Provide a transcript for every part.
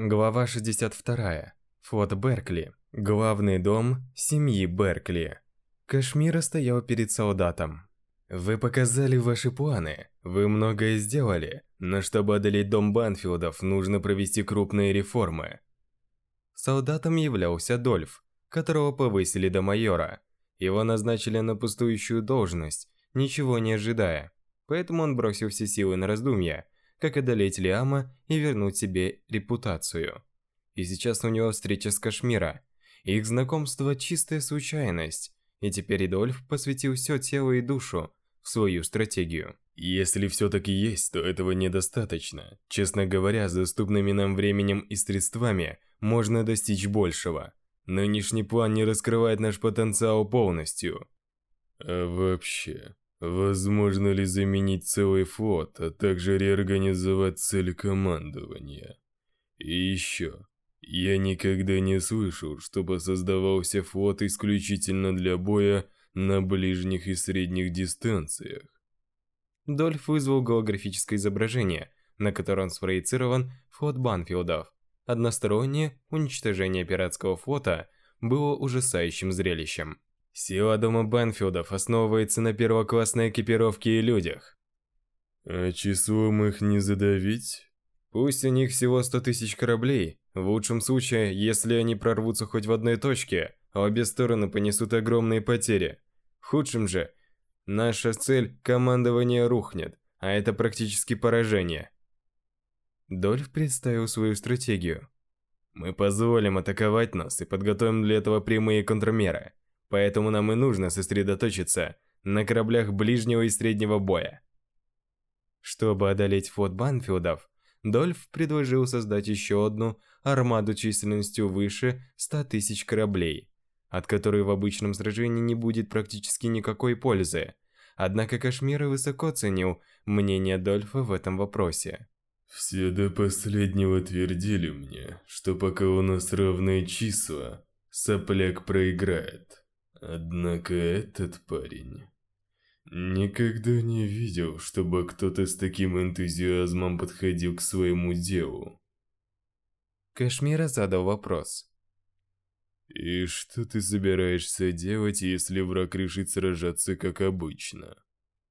Глава 62. Форт Беркли. Главный дом семьи Беркли. Кашмира стоял перед солдатом. «Вы показали ваши планы. Вы многое сделали. Но чтобы одолеть дом Банфилдов, нужно провести крупные реформы». Солдатом являлся Дольф, которого повысили до майора. Его назначили на пустующую должность, ничего не ожидая. Поэтому он бросил все силы на раздумья – как одолеть Лиама и вернуть себе репутацию. И сейчас у него встреча с Кашмира. Их знакомство – чистая случайность, и теперь Идольф посвятил все тело и душу в свою стратегию. Если все-таки есть, то этого недостаточно. Честно говоря, с доступными нам временем и средствами можно достичь большего. Нынешний план не раскрывает наш потенциал полностью. А вообще, Возможно ли заменить целый флот, а также реорганизовать цель командования? И еще, я никогда не слышал, чтобы создавался флот исключительно для боя на ближних и средних дистанциях. Дольф вызвал голографическое изображение, на котором спроецирован флот Банфилдов. Одностороннее уничтожение пиратского флота было ужасающим зрелищем. Сила дома Банфилдов основывается на первоклассной экипировке и людях. А числом их не задавить? Пусть у них всего 100 тысяч кораблей. В лучшем случае, если они прорвутся хоть в одной точке, обе стороны понесут огромные потери. В худшем же, наша цель – командование рухнет, а это практически поражение. Дольф представил свою стратегию. Мы позволим атаковать нас и подготовим для этого прямые контрмеры. Поэтому нам и нужно сосредоточиться на кораблях ближнего и среднего боя. Чтобы одолеть флот Банфилдов, Дольф предложил создать еще одну армаду численностью выше 100 тысяч кораблей, от которой в обычном сражении не будет практически никакой пользы. Однако Кашмира высоко ценил мнение Дольфа в этом вопросе. «Все до последнего твердили мне, что пока у нас равные числа, сопляк проиграет. Однако этот парень... Никогда не видел, чтобы кто-то с таким энтузиазмом подходил к своему делу. Кашмира задал вопрос. «И что ты собираешься делать, если враг решит сражаться как обычно?»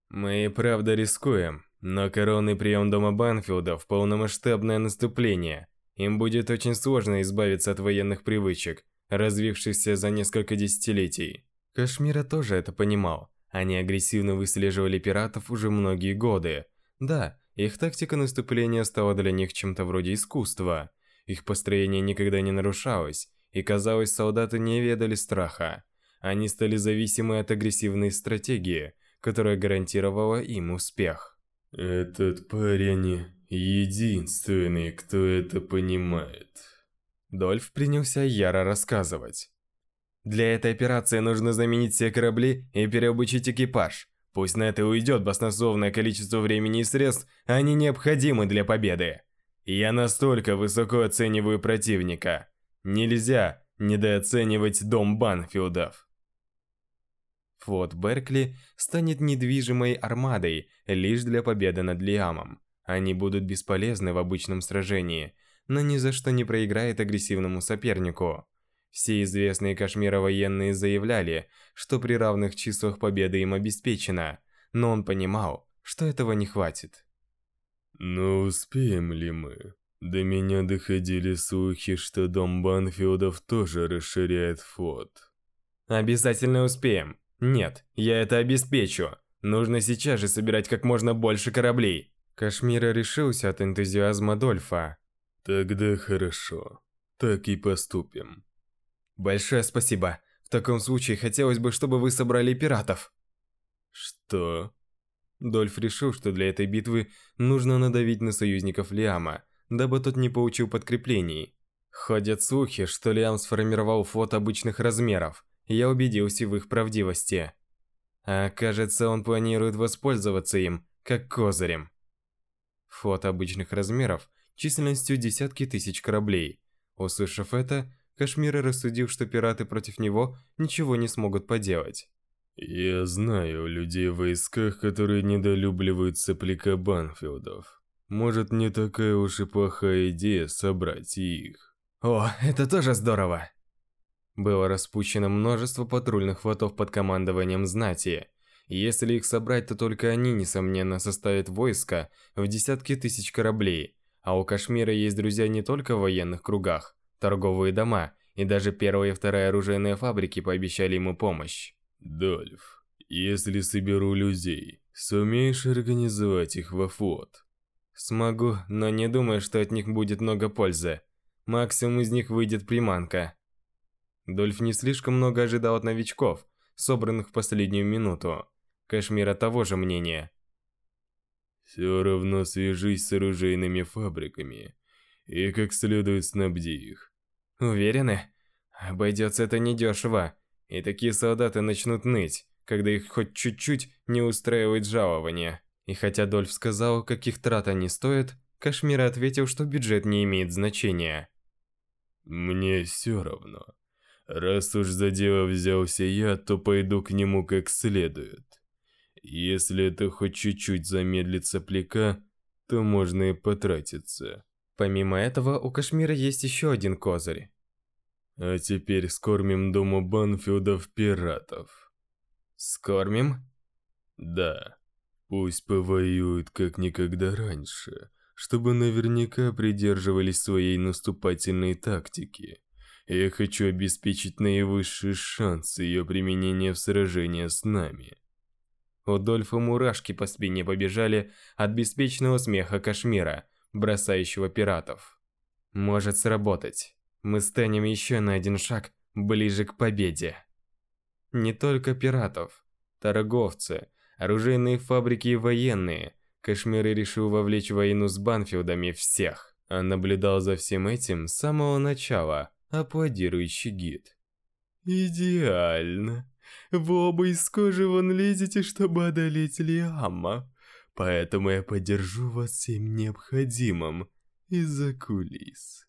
«Мы и правда рискуем, но коронный прием дома Банфилда в полномасштабное наступление. Им будет очень сложно избавиться от военных привычек, развившихся за несколько десятилетий. Кашмира тоже это понимал. Они агрессивно выслеживали пиратов уже многие годы. Да, их тактика наступления стала для них чем-то вроде искусства. Их построение никогда не нарушалось, и казалось, солдаты не ведали страха. Они стали зависимы от агрессивной стратегии, которая гарантировала им успех. Этот парень единственный, кто это понимает. Дольф принялся яро рассказывать. Для этой операции нужно заменить все корабли и переобучить экипаж. Пусть на это уйдет баснословное количество времени и средств, они необходимы для победы. Я настолько высоко оцениваю противника. Нельзя недооценивать дом Банфилдов. Флот Беркли станет недвижимой армадой лишь для победы над Лиамом. Они будут бесполезны в обычном сражении – но ни за что не проиграет агрессивному сопернику. Все известные Кашмира военные заявляли, что при равных числах победа им обеспечена, но он понимал, что этого не хватит. Но успеем ли мы? До меня доходили слухи, что дом Банфилдов тоже расширяет флот. Обязательно успеем. Нет, я это обеспечу. Нужно сейчас же собирать как можно больше кораблей. Кашмира решился от энтузиазма Дольфа. Тогда хорошо. Так и поступим. Большое спасибо. В таком случае хотелось бы, чтобы вы собрали пиратов. Что? Дольф решил, что для этой битвы нужно надавить на союзников Лиама, дабы тот не получил подкреплений. Ходят слухи, что Лиам сформировал флот обычных размеров. Я убедился в их правдивости. А кажется, он планирует воспользоваться им, как козырем. Флот обычных размеров численностью десятки тысяч кораблей. Услышав это, Кашмир рассудил, что пираты против него ничего не смогут поделать. «Я знаю людей в войсках, которые недолюбливают сопляка Банфилдов. Может, не такая уж и плохая идея собрать их. О, это тоже здорово. Было распущено множество патрульных флотов под командованием знати. Если их собрать, то только они, несомненно, составят войско в десятки тысяч кораблей. А у Кашмира есть друзья не только в военных кругах, торговые дома, и даже первая и вторая оружейные фабрики пообещали ему помощь. Дольф, если соберу людей, сумеешь организовать их во флот? Смогу, но не думаю, что от них будет много пользы. Максимум из них выйдет приманка. Дольф не слишком много ожидал от новичков, собранных в последнюю минуту. Кашмира того же мнения. Все равно свяжись с оружейными фабриками и как следует снабди их. Уверены? Обойдется это недешево, и такие солдаты начнут ныть, когда их хоть чуть-чуть не устраивает жалование. И хотя Дольф сказал, каких трат они стоят, Кашмир ответил, что бюджет не имеет значения. «Мне все равно. Раз уж за дело взялся я, то пойду к нему как следует. Если это хоть чуть-чуть замедлит сопляка, то можно и потратиться». Помимо этого, у Кашмира есть еще один козырь. А теперь скормим дому Банфилдов пиратов. Скормим? Да. Пусть повоюют как никогда раньше, чтобы наверняка придерживались своей наступательной тактики. Я хочу обеспечить наивысший шанс ее применения в сражении с нами. У Дольфа мурашки по спине побежали от беспечного смеха Кашмира, бросающего пиратов. Может сработать. Мы станем еще на один шаг ближе к победе. Не только пиратов, торговцы, оружейные фабрики и военные. Кашмир решил вовлечь войну с Банфилдами всех. А наблюдал за всем этим с самого начала, аплодирующий гид. «Идеально. Вы оба из кожи вон лезете, чтобы одолеть Лиама. Поэтому я поддержу вас всем необходимым из-за кулис».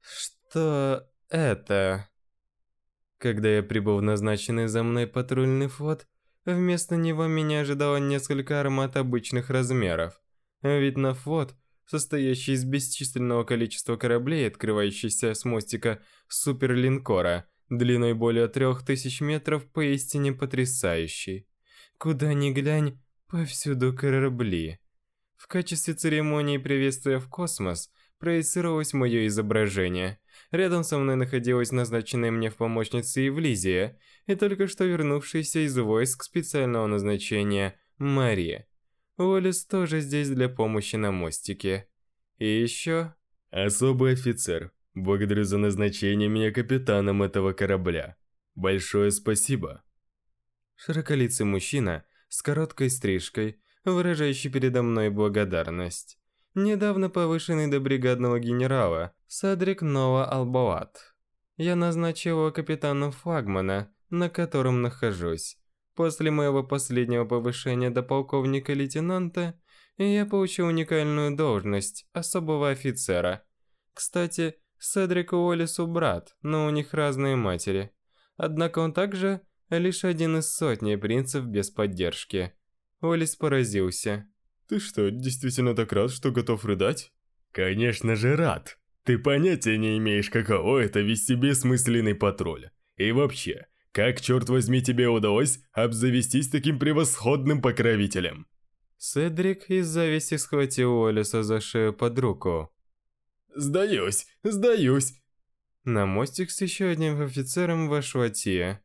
«Что это?» Когда я прибыл в назначенный за мной патрульный флот, Вместо него меня ожидало несколько армат обычных размеров. Ведь на флот, состоящий из бесчисленного количества кораблей, открывающийся с мостика суперлинкора, длиной более трех тысяч метров, поистине потрясающий. Куда ни глянь, повсюду корабли. В качестве церемонии приветствия в космос проецировалось мое изображение – Рядом со мной находилась назначенная мне в помощнице Евлизия и только что вернувшаяся из войск специального назначения Мария. Уоллес тоже здесь для помощи на мостике. И еще... Особый офицер. Благодарю за назначение меня капитаном этого корабля. Большое спасибо. Широколицый мужчина с короткой стрижкой, выражающий передо мной благодарность недавно повышенный до бригадного генерала Садрик Нова Албоат. Я назначил его капитаном флагмана, на котором нахожусь. После моего последнего повышения до полковника-лейтенанта, я получил уникальную должность особого офицера. Кстати, Седрику Уоллесу брат, но у них разные матери. Однако он также лишь один из сотни принцев без поддержки. Уоллес поразился. Ты что, действительно так рад, что готов рыдать? Конечно же рад. Ты понятия не имеешь, каково это вести бессмысленный патруль. И вообще, как, черт возьми, тебе удалось обзавестись таким превосходным покровителем? Седрик из зависти схватил Уоллеса за шею под руку. «Сдаюсь, сдаюсь!» На мостик с еще одним офицером вошла Тия.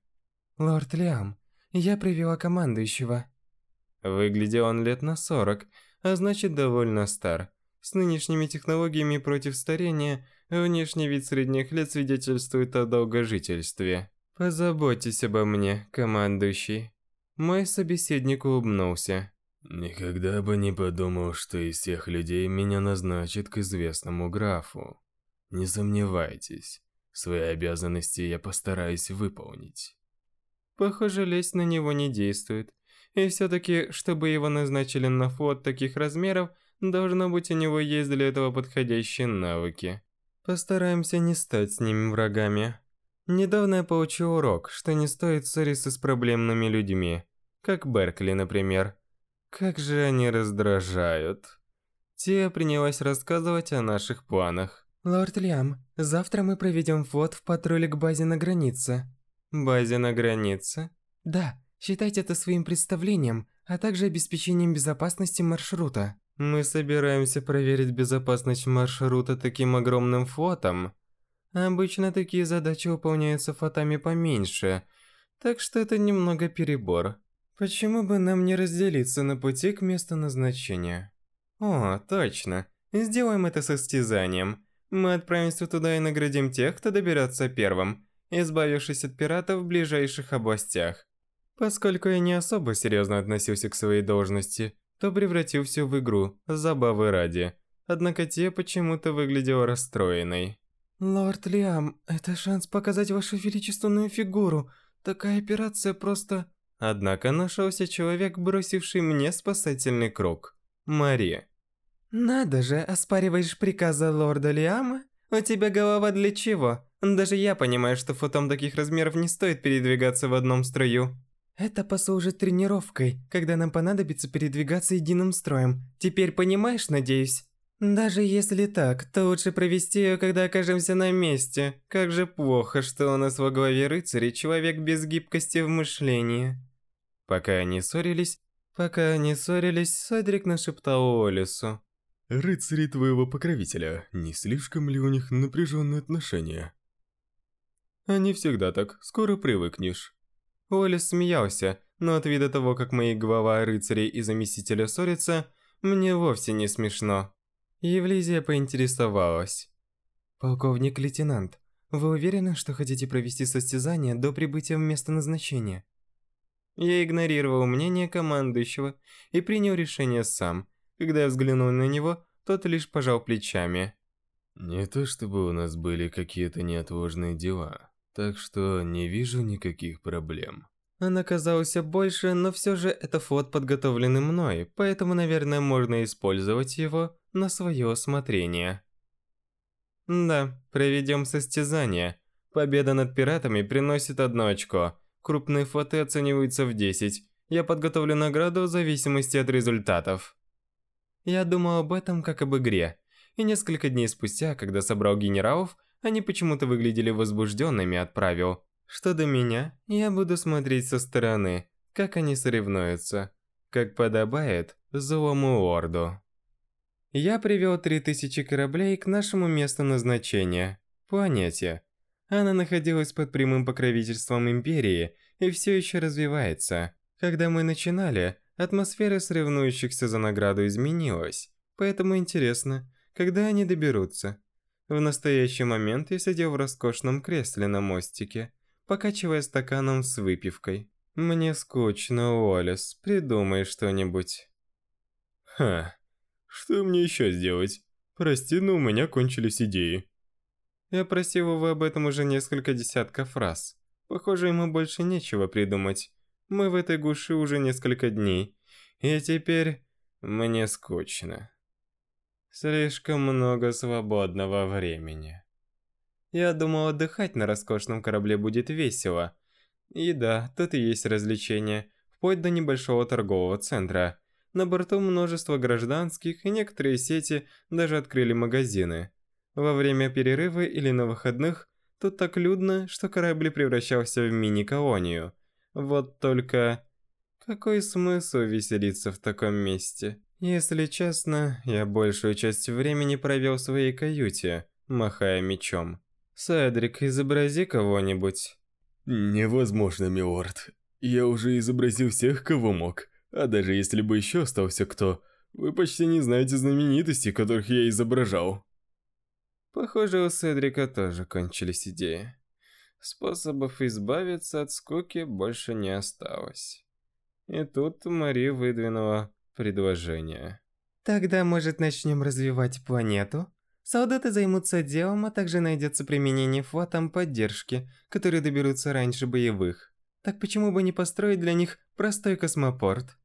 «Лорд Лиам, я привела командующего». Выглядел он лет на 40, а значит довольно стар. С нынешними технологиями против старения, внешний вид средних лет свидетельствует о долгожительстве. «Позаботьтесь обо мне, командующий». Мой собеседник улыбнулся. «Никогда бы не подумал, что из всех людей меня назначат к известному графу. Не сомневайтесь, свои обязанности я постараюсь выполнить». Похоже, лезть на него не действует. И все-таки, чтобы его назначили на флот таких размеров, должно быть у него есть для этого подходящие навыки. Постараемся не стать с ними врагами. Недавно я получил урок, что не стоит ссориться с проблемными людьми. Как Беркли, например. Как же они раздражают. Тия принялась рассказывать о наших планах. «Лорд Лиам, завтра мы проведем ввод в патруле к базе на границе». «Базе на границе?» «Да, считайте это своим представлением, а также обеспечением безопасности маршрута». «Мы собираемся проверить безопасность маршрута таким огромным флотом. Обычно такие задачи выполняются флотами поменьше, так что это немного перебор. Почему бы нам не разделиться на пути к месту назначения?» О, точно. Сделаем это состязанием. Мы отправимся туда и наградим тех, кто доберется первым, избавившись от пиратов в ближайших областях. Поскольку я не особо серьезно относился к своей должности, то превратил все в игру, забавы ради. Однако те почему-то выглядела расстроенной. «Лорд Лиам, это шанс показать вашу величественную фигуру. Такая операция просто...» Однако нашелся человек, бросивший мне спасательный круг. Мария. «Надо же, оспариваешь приказы лорда Лиама? У тебя голова для чего? Даже я понимаю, что фотом таких размеров не стоит передвигаться в одном строю». «Это послужит тренировкой, когда нам понадобится передвигаться единым строем. Теперь понимаешь, надеюсь?» «Даже если так, то лучше провести ее, когда окажемся на месте. Как же плохо, что у нас во главе рыцарей человек без гибкости в мышлении». Пока они ссорились, пока они ссорились, Садрик нашептал Олесу. Рыцари твоего покровителя, не слишком ли у них напряженные отношения? Они всегда так, скоро привыкнешь. Олис смеялся, но от вида того, как мои глава рыцарей и заместителя ссорятся, мне вовсе не смешно. Евлизия поинтересовалась. «Полковник-лейтенант, вы уверены, что хотите провести состязание до прибытия в место назначения?» Я игнорировал мнение командующего и принял решение сам – когда я взглянул на него, тот лишь пожал плечами. Не то чтобы у нас были какие-то неотложные дела, так что не вижу никаких проблем. Он оказался больше, но все же это флот подготовленный мной, поэтому, наверное, можно использовать его на свое усмотрение. Да, проведем состязание. Победа над пиратами приносит одно очко. Крупные флоты оцениваются в 10. Я подготовлю награду в зависимости от результатов. Я думал об этом как об игре. И несколько дней спустя, когда собрал генералов, они почему-то выглядели возбужденными от правил. Что до меня, я буду смотреть со стороны, как они соревнуются. Как подобает злому лорду. Я привел 3000 кораблей к нашему месту назначения – планете. Она находилась под прямым покровительством Империи и все еще развивается. Когда мы начинали, Атмосфера соревнующихся за награду изменилась, поэтому интересно, когда они доберутся. В настоящий момент я сидел в роскошном кресле на мостике, покачивая стаканом с выпивкой. Мне скучно, Уоллес, придумай что-нибудь. Ха, что мне еще сделать? Прости, но у меня кончились идеи. Я просил его об этом уже несколько десятков раз. Похоже, ему больше нечего придумать. Мы в этой гуши уже несколько дней, и теперь мне скучно. Слишком много свободного времени. Я думал, отдыхать на роскошном корабле будет весело. И да, тут и есть развлечения, вплоть до небольшого торгового центра. На борту множество гражданских, и некоторые сети даже открыли магазины. Во время перерыва или на выходных тут так людно, что корабль превращался в мини-колонию – вот только... Какой смысл веселиться в таком месте? Если честно, я большую часть времени провел в своей каюте, махая мечом. Седрик, изобрази кого-нибудь. Невозможно, милорд. Я уже изобразил всех, кого мог. А даже если бы еще остался кто, вы почти не знаете знаменитостей, которых я изображал. Похоже, у Седрика тоже кончились идеи. Способов избавиться от скуки больше не осталось. И тут Мари выдвинула предложение. Тогда, может, начнем развивать планету? Солдаты займутся делом, а также найдется применение флотам поддержки, которые доберутся раньше боевых. Так почему бы не построить для них простой космопорт?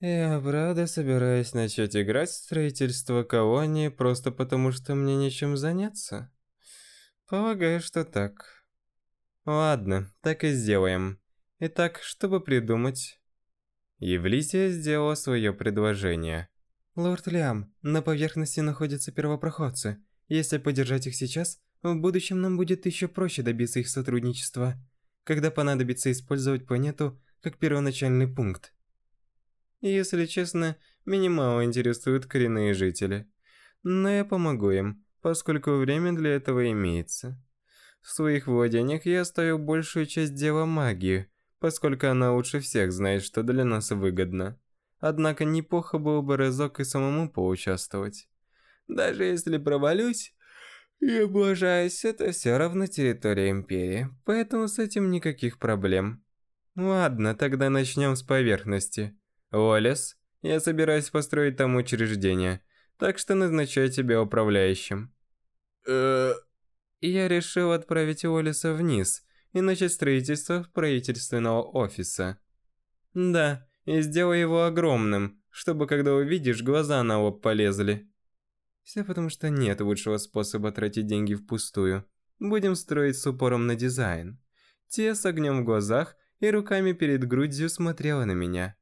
Я правда собираюсь начать играть в строительство колонии просто потому, что мне нечем заняться? Полагаю, что так. Ладно, так и сделаем. Итак, чтобы придумать... Евлисия сделала свое предложение. Лорд Лиам, на поверхности находятся первопроходцы. Если поддержать их сейчас, в будущем нам будет еще проще добиться их сотрудничества, когда понадобится использовать планету как первоначальный пункт. Если честно, меня мало интересуют коренные жители. Но я помогу им, поскольку время для этого имеется. В своих владениях я оставил большую часть дела магии, поскольку она лучше всех знает, что для нас выгодно. Однако неплохо было бы разок и самому поучаствовать. Даже если провалюсь, и облажаюсь, это все равно территория Империи, поэтому с этим никаких проблем. Ладно, тогда начнем с поверхности. Уоллес, я собираюсь построить там учреждение, так что назначаю тебя управляющим. Э... Я решил отправить Уоллеса вниз и начать строительство правительственного офиса. Да, и сделай его огромным, чтобы когда увидишь, глаза на лоб полезли. Все потому, что нет лучшего способа тратить деньги впустую. Будем строить с упором на дизайн. Те с огнем в глазах и руками перед грудью смотрела на меня.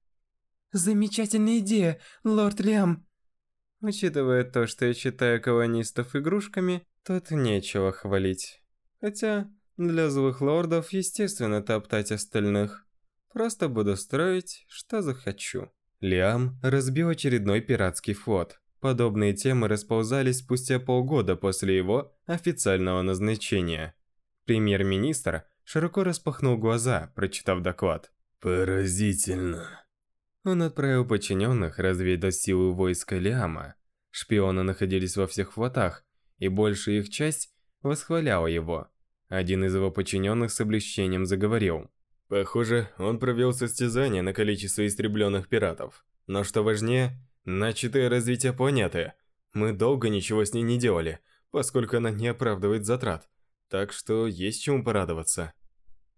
Замечательная идея, лорд Лиам. Учитывая то, что я считаю колонистов игрушками, тут нечего хвалить. Хотя, для злых лордов, естественно, топтать остальных. Просто буду строить, что захочу. Лиам разбил очередной пиратский флот. Подобные темы расползались спустя полгода после его официального назначения. Премьер-министр широко распахнул глаза, прочитав доклад. «Поразительно». Он отправил подчиненных разведать силы войска Лиама. Шпионы находились во всех флотах, и большая их часть восхваляла его. Один из его подчиненных с облегчением заговорил. Похоже, он провел состязание на количество истребленных пиратов. Но что важнее, начатое развитие планеты. Мы долго ничего с ней не делали, поскольку она не оправдывает затрат. Так что есть чему порадоваться.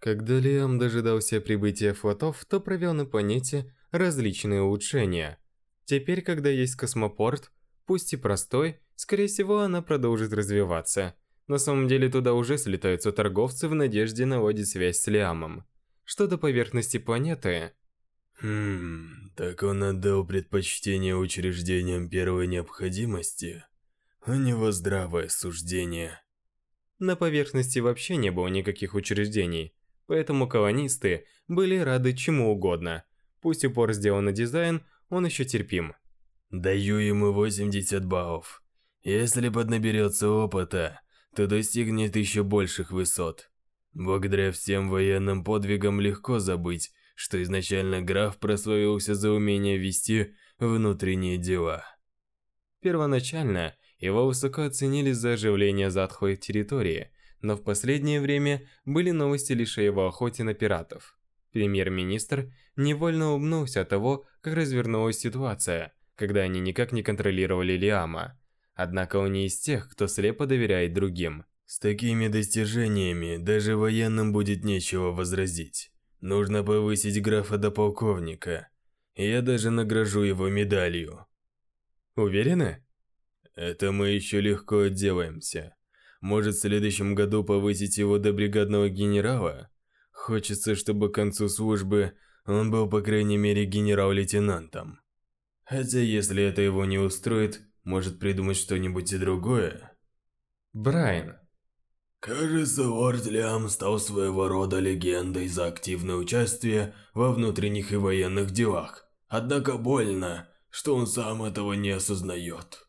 Когда Лиам дожидался прибытия флотов, то провел на планете различные улучшения. Теперь, когда есть космопорт, пусть и простой, скорее всего, она продолжит развиваться. На самом деле туда уже слетаются торговцы в надежде наладить связь с Лиамом. Что до поверхности планеты... Хм, так он отдал предпочтение учреждениям первой необходимости, а не во здравое суждение. На поверхности вообще не было никаких учреждений, поэтому колонисты были рады чему угодно. Пусть упор сделан на дизайн, он еще терпим. Даю ему 80 баллов. Если поднаберется опыта, то достигнет еще больших высот. Благодаря всем военным подвигам легко забыть, что изначально граф прославился за умение вести внутренние дела. Первоначально его высоко оценили за оживление затхлой территории, но в последнее время были новости лишь о его охоте на пиратов. Премьер-министр невольно улыбнулся от того, как развернулась ситуация, когда они никак не контролировали Лиама. Однако он не из тех, кто слепо доверяет другим. С такими достижениями даже военным будет нечего возразить. Нужно повысить графа до полковника. Я даже награжу его медалью. Уверены? Это мы еще легко отделаемся. Может, в следующем году повысить его до бригадного генерала? Хочется, чтобы к концу службы он был по крайней мере генерал-лейтенантом. Хотя если это его не устроит, может придумать что-нибудь и другое. Брайан, Кажется, лорд Лиам стал своего рода легендой за активное участие во внутренних и военных делах. Однако больно, что он сам этого не осознает.